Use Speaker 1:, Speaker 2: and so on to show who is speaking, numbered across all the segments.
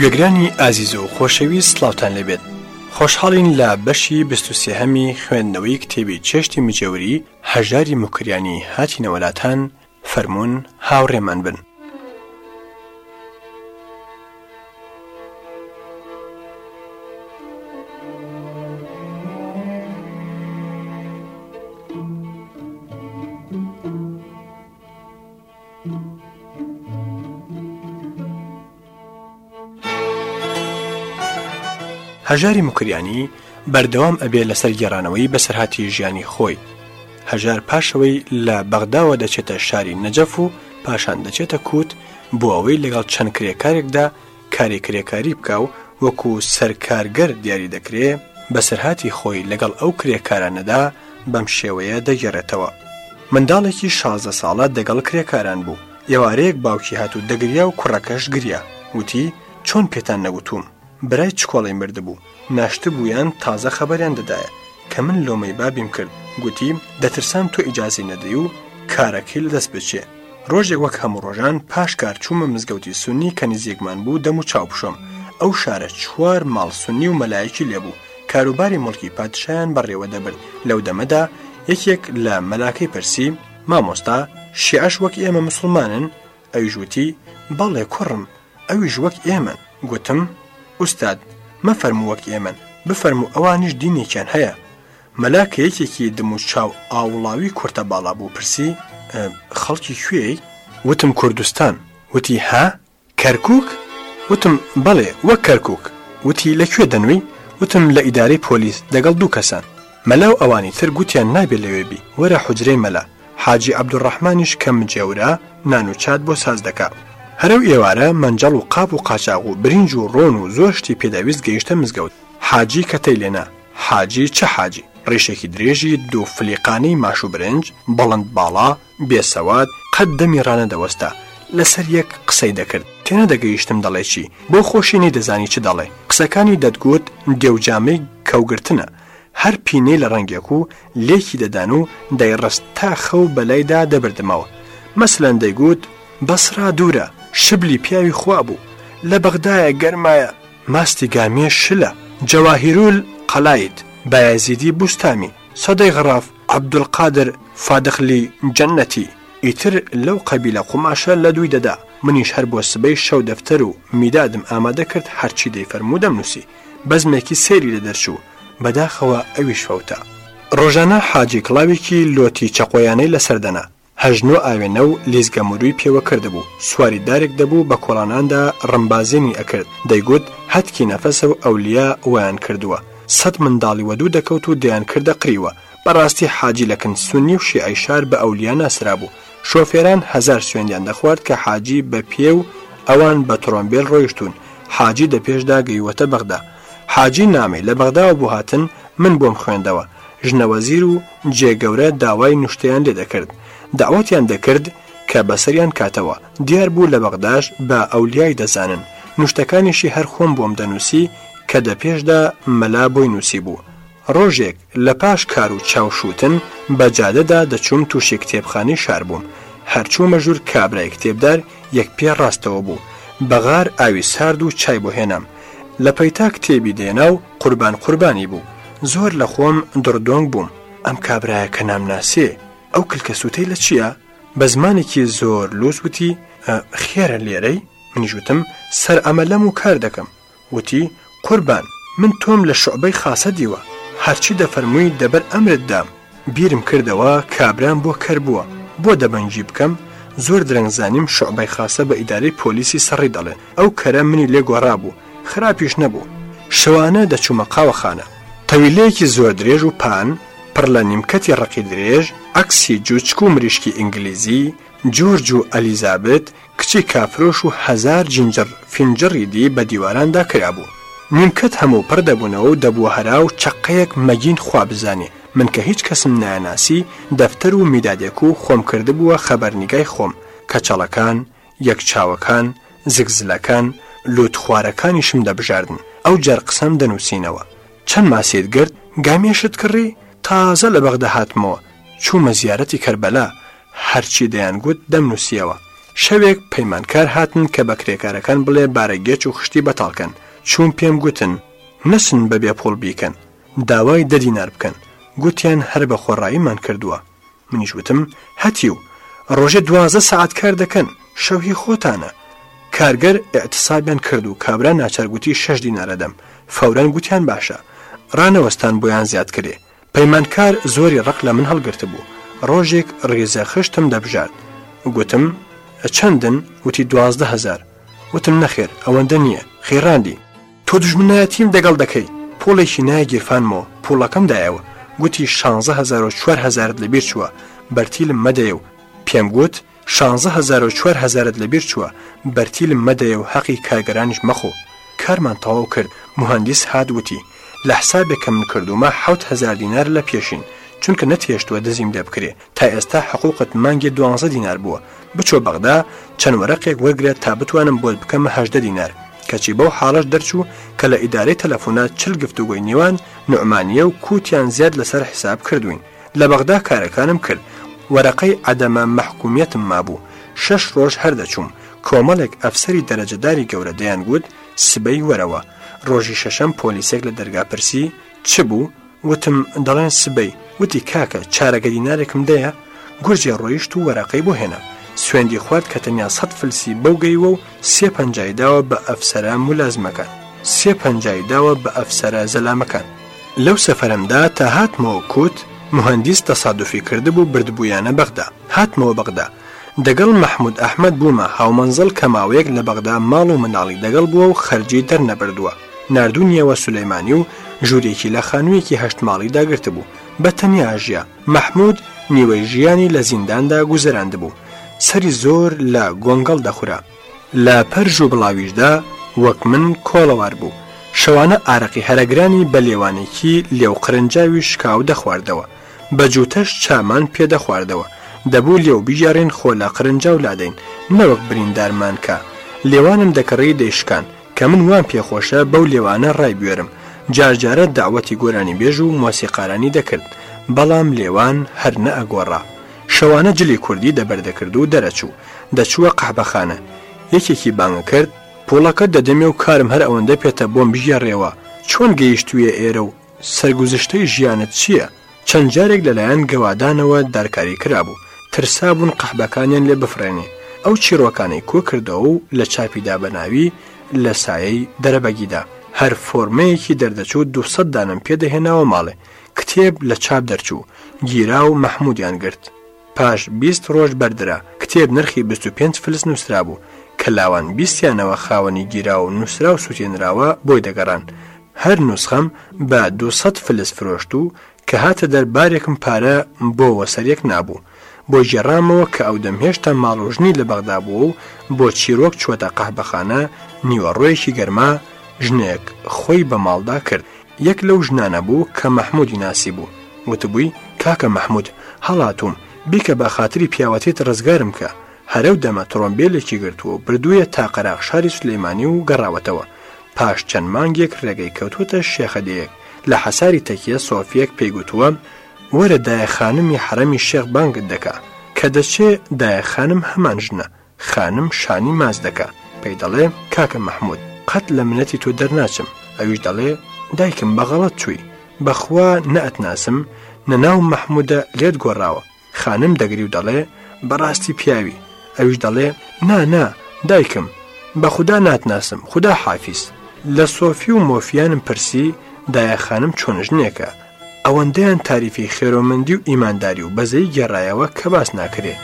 Speaker 1: گەگرانی ئازیز و خۆشەویست سلااوان لەبێت خۆشحاڵین لە بەشی بستوسیهەمی خوێندنەوەی کتێبی چێشتی مجێوری هەژاری مکریانی هاتینەوەلاتان فەرمونون هاوڕێمان بن هەژاری مکریانی بەردەوام ئەبێ لەسەر گێڕانەوەی بەسەرهاتی ژیانی خۆی هەژار پاشەوەی لە بەغداوە دەچێتە شاری نەجەف و پاشان دەچێتە کووت بۆ ئەوەی لەگەڵ چەند کرێکارێکدا کارێکرێکاری بکە و وەکو سەرکارگەر دیاری دەکرێت بەسەرهاتی خۆی لەگەڵ ئەو کرێکارانەدا بەم شێوەیە دەگەڕێتەوە منداڵێکی شازە ساڵە دەگەڵ کرێکاران بوو ئێوارەیەک باوکی هاتو دەگریا و کوڕەکەش گریا وتی چۆن پێتان نەوتوم برای چ کۆڵی مردبوو ناشت بوویان تازە خەبەریان دەدایە کە من لۆمەی بابیم کرد گوتی دەترسان تۆ ئیجازی نەدەی و کارەکەی لە دەست بچێ ڕۆژێک وەک هەموو ڕۆژان پاش کارچوومە مزگەوتی سونی کە نزیێکمان بوو دەم و چاوپشۆم ئەو شارە چوار ماڵسونی و مەلایەکی لێبوو کاروباری مڵکی پادشایان بەڕێوە دەبن لەو دەمەدا یەکێک لە مەلاکەی پرسی مامۆستا شیعش وەک ئێمە مسلمانن ئەویژوتی بەڵێ کوڕم ئەویش وەک ئێمە گوتم ئوستاد مەفەرمو وەک ئێمن بفەرمو ئەوانیش دینێکیان هەیە مەلاکە یەکێکی دم و چاو ئاوڵاوی کورتە باڵا بوو پرسی خەڵکی کوێی وتم کوردستان وتی ها کەرکک وتم بەڵێ وەک کەرکک وتی لەکوێ دەنووی وتم لە ئیدارەی پۆلیس دەگەڵ دوو کەسان مەلاو ئەوانی تر گوتیان نابێت لەوێبی وەرە حجرەی مەلا حاجی عبدوڕەحمانیش کەم جێورە نان و چات بۆ ساز دەکات هەرو ئێوارە مەنجەڵ و قاب و قاچاق و برنج و ڕۆن و زۆشتی پێداویست گەیشتە مزگەوت حاجی کەتەی لێنا حاجی چه حاجی ڕێشێکی درێژی دوو فلیقانەی ماش و برنج بەڵند باڵا بێسەوات قەت دەمی ڕانەدەوەستا لەسەر یەک قسەی دەکرد تێنە دەگەیشتم دەڵێکی بۆ خۆشینی دەزانی چ دەڵێ قسەکانی دەتگوت گەوجامەی کەوگرتنە هەر پینەی لە ڕەنگێک و لێکی دەدان و دەیڕست تا خەو بەلایدا دەبردمەوە مەسلەن دەیگوت بەسرا دوورە شبلی پیاوی خوا بوو لە بەغدایە گەرمایە ماستی گامێ شلە جەواهیرول قەلایت بایزیدی بوستامی سەدەی غراف عبدولقادر فادخلی جەنەتی ئیتر لەو قەبیلە قوماشە لە دووی دەدا منیش هەر بۆ سبەی شەو دەفتەر و میدادم ئامادە کرد هەرچی دەیفەرمو دەمنووسی بەزمێکی سێری لە دەرچوو بەداخەوە ئەویش فەوتە ڕۆژانە حاجی کڵاوێکی لۆتی چەقۆیانەی لەسەردەنا هەژنۆ ئاوێنە و لێزگە مرووی پێوە کردبوو سواری دارێک دەبوو بە کۆڵاناندا ڕمبازێنی ئەکرد دەیگوت هەتکی نەفەسە و ئەولیا ویان کردووە سەد منداڵی وەدوو دەکەوت و دەیان کردە قریوە بەڕاستی حاجی لەکن سنی و شیعیشار بە ئەولیا ناسرا بوو شۆفێران هزار سوێندیان دەخوارد کە حاجی بە پێ و ئەوان بە ترۆمبیل ڕۆیشتون حاجی دە پێشدا گەیوەتە بەغدا حاجی نامی لە بەغداوە بوو هاتن من بۆم خوێندەوە ژنەوەزیر و جێگەورە داوای نوشتیان لێ دەکرد داواتیان دەکرد کە بەسەریان کاتەوە دیار بوو لە بەغداش بە ئەولیای دەزانن نوشتەکانیشی هەر خۆم بۆم دەنووسی کە دە پێشدا مەلا بۆی نووسی بوو ڕۆژێک لە پاش کار و چاوشوتن بە جادەدا دەچوم تووشی کتێبخانی شار بووم هەرچوو مەژور کابرای کتێبدار یەک پێ ڕاستەوە بوو بەغار ئاوی سارد و چای بۆهێنم لە پەیتا کتێبی دێنا و قوربان قوربانی بوو زۆر لە خۆم دردۆنگ بووم ئەم کابراایە کە نامناسێ ئەو کلکە سووتەی لە چییە؟ بە زمانێکی زۆر لۆز وتی خێرە لێرەی منیژوتم سەر ئەمە لەم و کار دەکەم وتی قوربان من تۆم لە شعبەی خاصە دیوە هەرچی دەفەرمووی دەبەر ئەمرددام بیرم کردەوە کابران بۆ کەر بووە بۆ دەبەنجی بکەم زۆر درەنگزانیم شعبەی خاصە بە ئیدارەی پۆلیسی سەڕی دەڵێن ئەو کەرە منی لێ گۆڕا بوو خراپیش نەبوو شەوانە دەچوومە قاوەخانە تەویلەیەکی زۆر درێژ و پان پڕ لە نیمکەتی ڕقی درێژ ئەکسی جوچک و مریشکی ئینگلیزی جورج و ئەلیزابت کچی کافرۆش و هزار جنجر فینجڕی دی بە دیواراندا کرابوو نیمکەت هەموو پڕ دەبوونەوە و دەبوو هەرا و چقەیەک مەگین خوا بزانێ من کە هیچ کەسم ناناسی دەفتەر و میدادێک و خۆم کرده بووە خەبەرنیگای خۆم کەچەڵەکان یەک چاوەکان زگزلەکان لوتخوارەکانیشم دەبژاردن ئەو جەرقسەم دەنووسینەوە چەند ماسیت گرت گامێشت کڕی تازە لە بەغدە هاتمەوە چوومە زیارەتی کەربەلا هەرچی دەیانگووت دەمنووسیەوە شەوێک پەیمانکار هاتن کە بە کرێکارەکان بڵێ بارەگێچ و خشتی بەتاڵکەن چوون پێم گوتن نسن بەبێ پۆڵ بیکەن داوای دەدینار بکەن گوتیان هەر بە خۆڕاییمان کردووە منیش وتم هەتی و ڕۆژە دوازە سعات کار دەکەن شەوهی خۆتانە کارگەر ئاعتصابیان کرد و کابرا ناچارگوتی شش دینارەدەم فەوران گوتیان باشە ڕانەوەستان بۆیان زیاد کرێ پەیمانکار زۆری ڕق لە من هەڵگرت بوو ڕۆژێک ڕێزە خشتم دەبژات گوتم چەندن وتی دوازدە هزار وتم نەخێر ئەوەندە نییە خێراندی تۆ دژمنایەتیم دەگەڵ دەکەی پۆڵێکی نایە گیرفانمەوە پوڵەکەم دایەوە گوتی 16هزارت لەبیر چووە بەرتیلم مەدەیە و پێم گوت 16هزارت لەبیر چووە بەرتیلم مەدەیە و حەقی کارگەرانش مەخۆ کارمان تەواو کرد مهندس هادوتی لە حسابێکە من کردومە هزار دینار لە پێشین چونکە نەتێشتووە دەزیم لێ بکرێ تا ئێستا حقوقت مانگی 12 دینار بووە بچۆ بەغدا چەند وەرەقێک وەگرێت تا بتوانم بۆت بکەمە هەدە دینار کەچی بەو حاڵش دەرچوو کە لە ئیدارەی تەلەفۆنات چل گفتوگوی نێوان نوعمانیە و کووتیان زیاد لەسەر حیساب کردوین لە بەغدا کارەکانم کرد وەرەقەی عدەمە مححکومیتم مابوو شش ڕۆژ هەردەچووم کۆمەڵێک ئەفسری دەرەجەداری گەورە دەیان گوت سبەی وەرەوە ڕۆژی شەشەم پۆلیسێک لە دەرگاپرسی چ بوو وتم دەڵێن سبەی وتی کاکە چارەگە دینارێکم دەیە گورجی ڕۆیشت و وەراقەی بۆ هێنا سوێندی خوارد کە تەنیا سەد فلسی بەوگەیوە و سێ پەنجایداوە بە ئەفسرە مولازمەکان سێ پەنجایداوە بە ئەفسرە زەلامەکان لەو سەفەرمدا تا هاتمەوە کووت مهندیس تەسادوفی کردبوو بردبوویانە بەغدا هاتمەوە بەغدا دەگەڵ مححمود ئەحمد بوومە هاومەنزل کەماوەیەک لە بەغدا ماڵ و مناڵی دەگەڵ بووە و خەرجی دەرنەبردووە نردونیەوە سولەیمانی و ژوورێکی لە خانوویەکی هەشت ماڵی داگرت بوو بە تەنیاژە مەحمود نیوەی ژیانی لە زینداندا گوزەراند بوو سەری زۆر لە گۆنگەڵ دەخورا لە پەرژ و بڵاویشدا وەک من کۆڵەوار بوو شەوانە ئارەقی هەرەگرانی بە لێوانێکی لێو قرنجاوی شکاو دەخواردەوە بە جووتەش چامان پێدەخواردەوە دەبوو لێو بیژارێن خۆ لە قرنجاو لادەین نەوەک بریندارمان کە لێوانم دەکەڕی دەیشکان کە من وان پێخۆشە بەو لێوانە ڕای بێرم جارجارە داوەتی گۆرانی بێژ و مۆسیقارانی دەکرد بەڵام لێوان هەر نە ئەگۆڕا شەوانە جلی کوردی دەبەردەکرد و دەرەچوو دەچووە قەحبەخانە یەکێکی بانگە کرد پۆڵەکە دەدەمێ و کارم هەر ئەوەندە پێتە بۆم بژێڕێەوە چۆن گەیشتویە ئێرە و سەرگوزشتەی ژیانت چییە؟ چەند جارێک لەلایەن گەوادانەوە دارکاری کرابوو ترسابوون قەحبەکانیان لێ بفرێنێ ئەو چیرۆکانی کۆ کردەوە و لە چاپیدا بەناوی لە سایەی دەرەبەگیدا هەر فۆرمەیەکی دەردەچوو 200 دانم پێدەهێناوە ماڵێ کتێب لە چاپ دەرچوو گیرا و مەحمودیان گرت پاش 20 ڕۆژ بەردرا کتێب نرخی 25 فلس نووسرا بوو کە لاوان بیستیانەوە خاوەنی گیرا و نووسرا و سووتێنراوە بۆی دەگەڕان هەر نوسخەم بە 200 فلس فرۆشت و کە هاتە دەربارێکم پارە بۆ وەسەرێک نابوو بۆ گێڕامەوە کە ئەو دەم هێشتا ماڵۆژنی لە بەغدا بوو و بۆ چیرۆک چۆتە قەحبەخانە نیوەڕۆیەکی گەرما ژنێک خۆی بە ماڵدا کرد یەک لەو ژنانە بوو کە مەحمودی ناسی بوو وتبووی کاکە مەحمود هەڵاتوم بیکە بە خااتری پیاوەتێت ڕزگارم کە هەرەو دەمە ترۆمبیلێکی گرتووە بردوویە تا قەراق شاری سلەیمانی و گەڕاوەتەوە پاش چەند مانگێک ڕێگەی کەوتوتە شێخەدەیەک لە حەساری تەکیە سۆفیەک پێیگوتووە وەرە دایەخانمی حرەمی شێخ بانگت دەکا کە دەچێ دایەخانم هەمان ژنە خانم شانی ماز دەکا پێی دەڵێ کاکە مەحمود قەت لە منەتی تۆ دەرناچم ئەویش دەڵێ دایکم بەغەڵت چووی بەخوا نەئەتناسم نەناو مەحمودە لێت گۆڕاوە خانم دەگری و دەڵێ بەڕاستی پیاوی ئەویش دەڵێ نانا دایکم بە خوددا ناتناسم خوددا حافیس لە سۆفی و مۆفیانم پرسی دایە خانم چۆنژنێکە ئەوەندەیان تاریفی خێرۆمەندی و ئیمانداری و بەزەی گێڕایەوە کە باس ناکرێت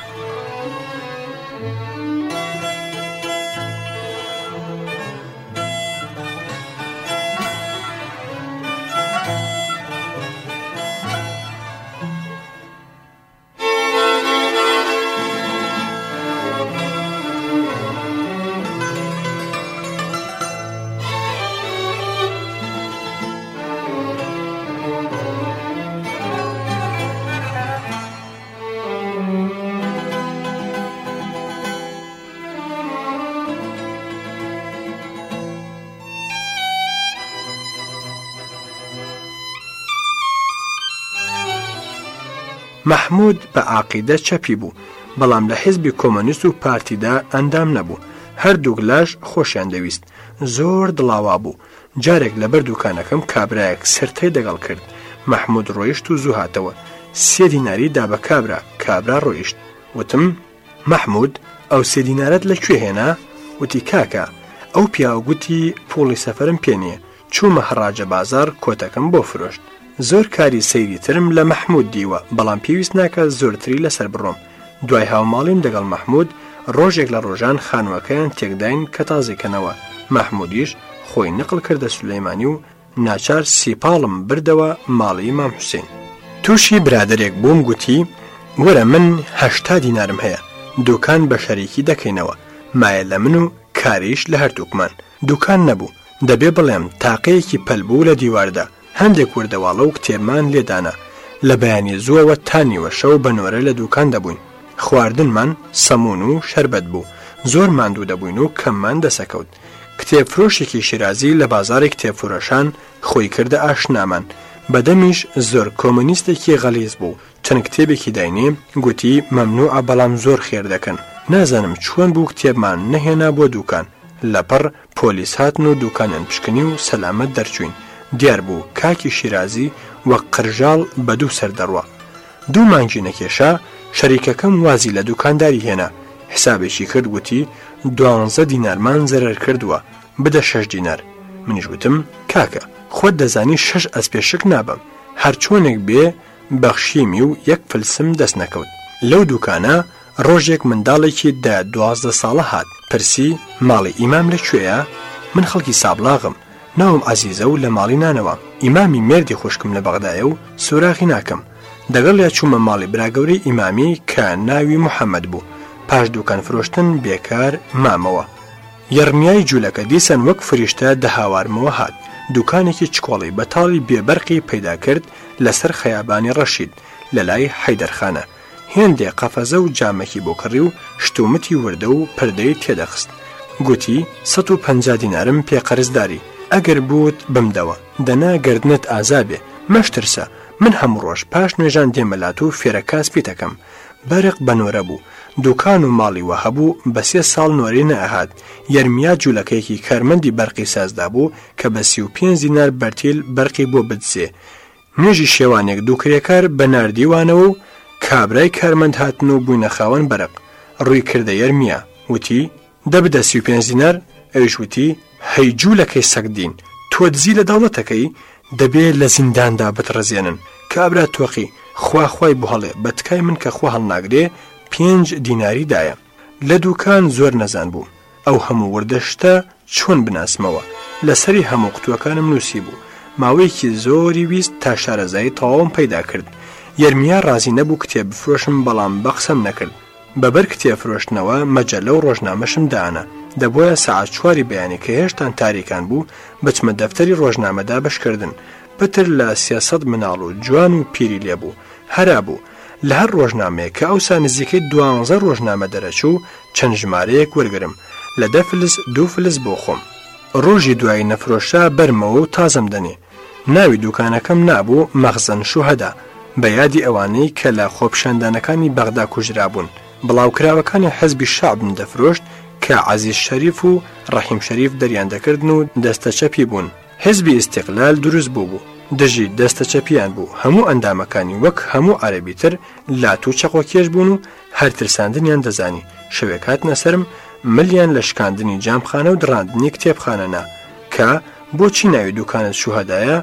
Speaker 1: مەحمود بە عقیدە چەپی بوو بەڵام لە حیزبی کۆمەنیست و پارتیدا ئەندام نەبوو هەردووک لاش خۆشیان دەویست زۆر دڵاوا بوو جارێک لە بەر دوکانەکەم کابراەک سرتەی دەگەڵ کرد مەحمود ڕۆیشت و زوو هاتەوە سێ دیناری دا بە کابرا کابرا ڕۆیشت وتم مححمود ئەو سێدینارەت لەکوێ هێنا وتی کاکە ئەو پیاوەگوتی پۆڵی سەفرم پێنیە چوومە هەڕاجە بازار کۆتەکەم بۆ فرۆشت زۆر کاری سەیری ترم لە مەحمود دیوە بەڵام پێویست ناکە زۆرتری لەسەر بڕۆم دوای هاوماڵیم دەگەڵ مەحمود ڕۆژێک لە ڕۆژان خانوەکەیان تێکداین کە تازێکەنەوە مەحمودیش خۆی نقل کردە سولەیمانی و ناچار سیپاڵم بردەوە ماڵی مام حوسێن تووشی برادێک بووم گوتی وەرە منهشتا دینارم هەیە دوکان بە شەریکی دەکەینەوە مایە لە من و کاریش لە هەردووکمان دوکان نەبوو دەبێ بڵێم تاقەیەکی پەلبوو لە دیواردا هەندێک وردەواڵە و کتێبمان لێدانا لە بەیانی زووەوە تانیوە شەو بەنۆرە لە دوکان دەبووین خواردنمان سەمون و شربەت بوو زۆر ماندوو دەبووین و کەممان دەسەکەوت کتێبفرۆشێکی شیرازی لە بازارێک تێفورەشان خۆی کردە ئاشنامان بەدەمیش زۆر کۆمونیستێکی غەلیز بوو چەند کتێبێکی داینێ گوتی مەمنوع بەڵام زۆر خێر دەکەن نازانم چۆن بوو کتێبمان نەهێنا بۆ دوکان لەپەڕ پۆلیس هاتن و دوکانیان پشکنی و سەلامەت دەرچوین دیار بوو کاکی شیرازی وە قرژاڵ بە دوو سەردەڕوە دوو مانگی نەکێشا شەریکەکەم وازی لە دوکانداری هێنا حسابێکی کرد گوتی دوانزە دینارمان زەرەر کردووە بدە شش دینار منیش گوتم کاکە خۆت دەزانی شش ئەس پێشک نابم هەر چۆنێک بێ بەخشیمی و یەک فلسم دەست نەکەوت لەو دوکانە ڕۆژێک منداڵێکی دە دوازدە ساڵە هات پرسی ماڵی ئیمام لەکوێیە من خەڵکی سابلاغم ناوم عزیزە و لە ماڵی نانەوە ئیمامی مردی خوشکم لە بەغدایە و سوراخی ناکەم دەگەڵ یا چوومە ماڵی براگەوری ئیمامی کە ناوی محەممەد بوو پاش دوکان فرۆشتن بێکار مامەوە یارمیای جوولەکە دیسان وەک فریشتە دەهاوارمەوە هات دوکانێکی چکۆڵی بەتاڵی بێبەرقی پیدا کرد لەسەر خەیابانی ڕەشید لە لای حیدەرخانە هێندێ قەفەزە و جامەکی بۆ کڕی و شتومتی وردە و پردەی تێدەخست گوتی 150 دینارم پێ قەرزداری ئەگەر بوت بمدەوە دەناگەردنت ئازابێ مەشترسە من هەموو ڕۆژ پاش نوێژان دێمەلات و فێرەکاس پێتەکەم بەرق بەنۆرە بوو دوکان و ماڵیوە هەبوو بە سێ ساڵ نۆری نەهات یەرمیا جوولەکەیەکی کارمەندی بەرقی سازدا بوو کە بە سی و پێ زینار بەرتیل بەرقی بۆ بدسێ نوێژی شێوانێک دووکرێکار بە نردیوانەوە و کابرای کارمەند هاتن و بووینە خاوەن بەرق ڕووی کردە یەرمیا وتی دەبدە سی پێ زینار ئەویشوتی هەیجوولەکەی سەگدین تۆ دزی لە دەوڵەتەکەی دەبێ لە زینداندا بتڕزێنن کابرا تۆقی خواخوای بهڵێ بە تکای من کە خوا هەڵناگرێ پێنج دیناریدایە لە دوکان زۆر نەزان بوو ئەو هەموو وردەشتە چۆن بناسمەوە لەسەری هەموو قوتوەکانم نووسی بوو ماوەیەکی زۆری ویست تا شارەزایی تەواوم پیدا کرد یەرمیا ڕازی نەبوو کتێب فرۆشم بەڵام بەخسم نەکرد بەبەر کتێفرۆشتنەوە مەجەلە و ڕۆژنامەشم دانا دەبە سعات چواری بەیانی کە هێشتان تاریکان بوو بچمە دەفتەری ڕۆژنامەدا بەشکردن پتر لە سیاسەد مناڵ و جوان و پیری لێبوو هەرا بوو لە هەر ڕۆژنامەیە کە ئەوسا نزیکەی دوانزە ڕۆژنامە دەرەچوو چەند ژمارەیەک وەرگرم لە دەفلس دوو فلس بۆ خۆم ڕۆژی دوایی نەفرۆشا بەرمەوە و تازم دەنێ ناوی دوکانەکەم نابوو مەخزن شوهدا بە یادی ئەوانەی کە لە خۆپشاندانەکانی بەغدا کوژرابوون. بڵاوکراوەکانی حەزبی شعبم دەفرۆشت کە عزیز شەریف و ڕەحیم شەریف دەریان دەکردن و دەستە چەپی بوون حزبی استقلال دروست بوو بوو دژی دەستە چەپیان بوو هەموو ئەندامەکانی وەک هەموو عربی تر لات و چەقۆکێش بوون و هەرترساندنیان دەزانی شەوێکات نەسرم ملیان لە شکاندنی جامخانە و دراندنی کتێبخانەنا کە بۆچی ناوی دوکانت شوهدایە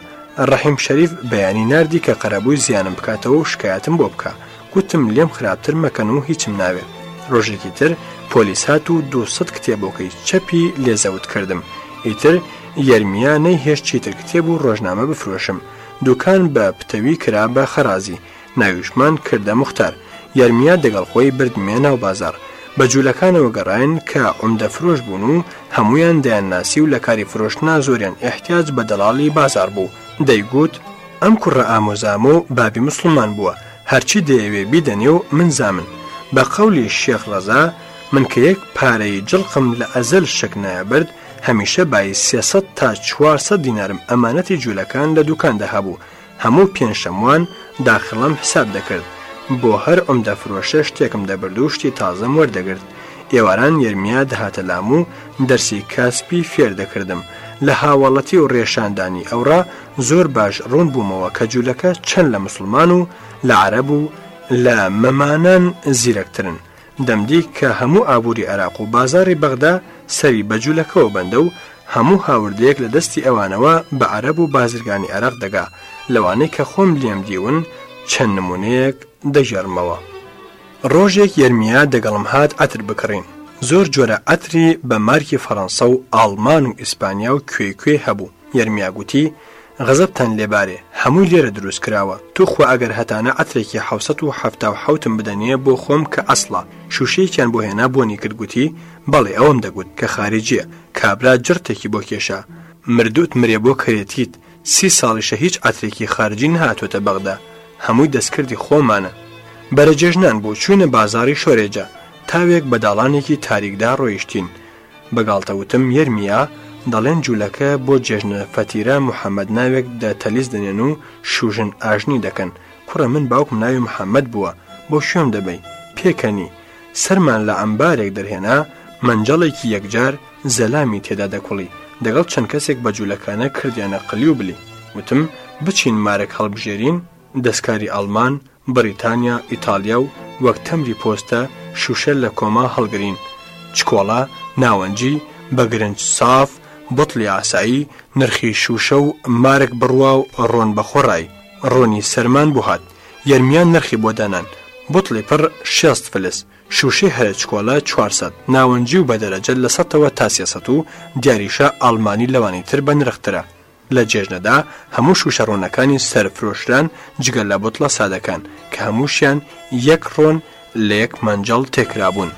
Speaker 1: ڕەحیم شەریف بەیانی نردی کە قەرەبووی زیانم بکاتەوە و شکایەتم بۆ بکە گوتم لێم خراپتر مەکەن و هیچم ناوێت ڕۆژێکی تر پۆلیس هات و 200 کتێبەکەی چەپی لێزەوت کردم ئیتر یارمیانەی هێش چیتر کتێب و ڕۆژنامە بفرۆشم دوکان بە پتەوی کرا بە خەرازی ناویشمان کردە مختار یارمیا دەگەڵ خۆی بردمێ ناو بازار بە جوولەکانەوە گەڕایەن کە عمدە فرۆش بوون و هەمویان دەیانناسی و لە کاری فرۆشنا زۆریان احتیاج بە دەڵالی بازار بوو دەیگوت ئەم کوڕە ئامۆزام و بابی مسلمان بووە هەرچی دەیەوێ بیدەنێ و منزامن بە قەولی شێخ ڕەزا من کە یەک پارەی جڵقم لە ئەزل شک نایەبرد هەمیشە بای 300 تا 400 دینارم ئەمانەتی جوولەکان لە دوکاندا هەبوو هەموو پێنجشەموان داخڵم حساب دەکرد بۆ هەر ئەم دەفرۆشە شتێکم دەبرد و شتی تازەم وەردەگرت ئێواران یەرمیا دەهاتە لام و دەرسی کاسپی فێر دەکردم لە هاوڵەتی و ڕێشاندانی ئەوڕا زۆر باش ڕوون بوومەوە کە جوولەکە چەند لە مسلمان و لە عرب و لە مەمانان زیرەکترن دەمدی کە هەموو ئابووری عراق و بازاری بەغدا سەری بەجوولەکەەوە بەندە و هەموو هاوردەیەک لە دەستی ئەوانەوە بە عرب و بازرگانی عراق دەگا لەوانەی کە خۆم لێم دیون چەند نمونەیەک دەژێرمەوە. ڕۆژێک یەرمیا دەگەڵم هات ئەتر بکڕین زۆر جۆرە ئەتری بە مارکی فەەنسا و ئالمان و ئیسپانیا و کوێکوێ هەبوو یەرمیاگوتی غەزەبتان لێبارێ هەمووی لێرە دروست کراوە توخوا ئەگەر هەتانە ئەترێکی حوسەت و حوتم بدەنیە بۆ خۆم کە ئەسڵا شوشەیەکیان بۆ هێنا بۆنی کردگوتی بەڵێ ئەوم دەگوت کە خارجیە کابرا جرتێکی بۆ کێشە مردوت مرێ بۆ کرێتیت سی ساڵیشە هیچ ئەترێکی خارجین هاتوۆتە بەغدا هەمووی دەستکردی خۆمانە بەرەجێژنان بۆ چوینە بازاری شۆرێجە تاوێک بە داڵانێکی تاریکدا ڕۆیشتین بەگاڵتەوتم یەرمیە دەڵێن جوولەکە بۆ جێژنە فەتیرە محەممەد ناوێک دە تەلیز دەنێن و شوژن ئاژنی دەکەن کوڕە من باوکم ناوی محەممەد بووە بۆ شوێم دەبی پێکەنی سەرمان لە ئەمبارێک دەرهێنا منجەڵێکی یەکجار زەلامی تێدا دەکوڵی دەگەڵ چەند کەسێک بە جوولەکانە کردیانە قلی و بلی وتم بچین مارێک هەڵبژێرین دەستکاری ئەلمان بریتانیا ئیتالیا و وەک تەمری پۆستە شوشەل لە کۆما هەڵگرین چکۆڵە ناوەنجی بە گرنج ساف بتلی ئاسایی نرخی شوشە و مارک بڕوا و ڕۆن بەخۆڕای ڕۆنی سەرمان بهات یەرمیان نرخی بۆ دانان بتلی پڕ 6 فلس شوشی هەیە چکۆلە 400 ناوەنجی و بە دەرەجە لە سەەوە تا سیەسەت و دیاریشە ئالمانی لەوانی تر بە نرخترە لە جێژنەدا هەموو شوشەڕۆنەکانی سەرفرۆشران جگەل لە بوتڵە سادەکان کە هەمووشیان یەک ڕۆن 1 لە یەک مەنجەڵ تێکرابوون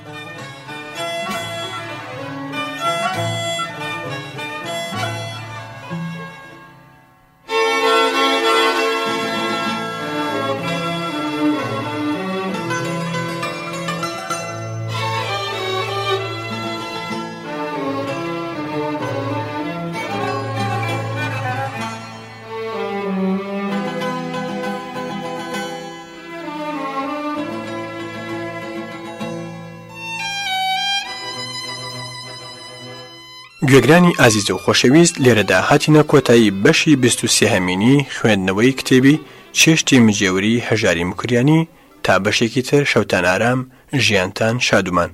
Speaker 1: گوێگرانی ئازیزە و خۆشەویست لێرەدا هاتیە کۆتایی بەشی بیستوسیهمینی خوێندنەوەی کتێبی چێشتی مجێوری هەژاری مکریانی تا بەشێکی تر شەوتان ئارام ژیانتان شادومان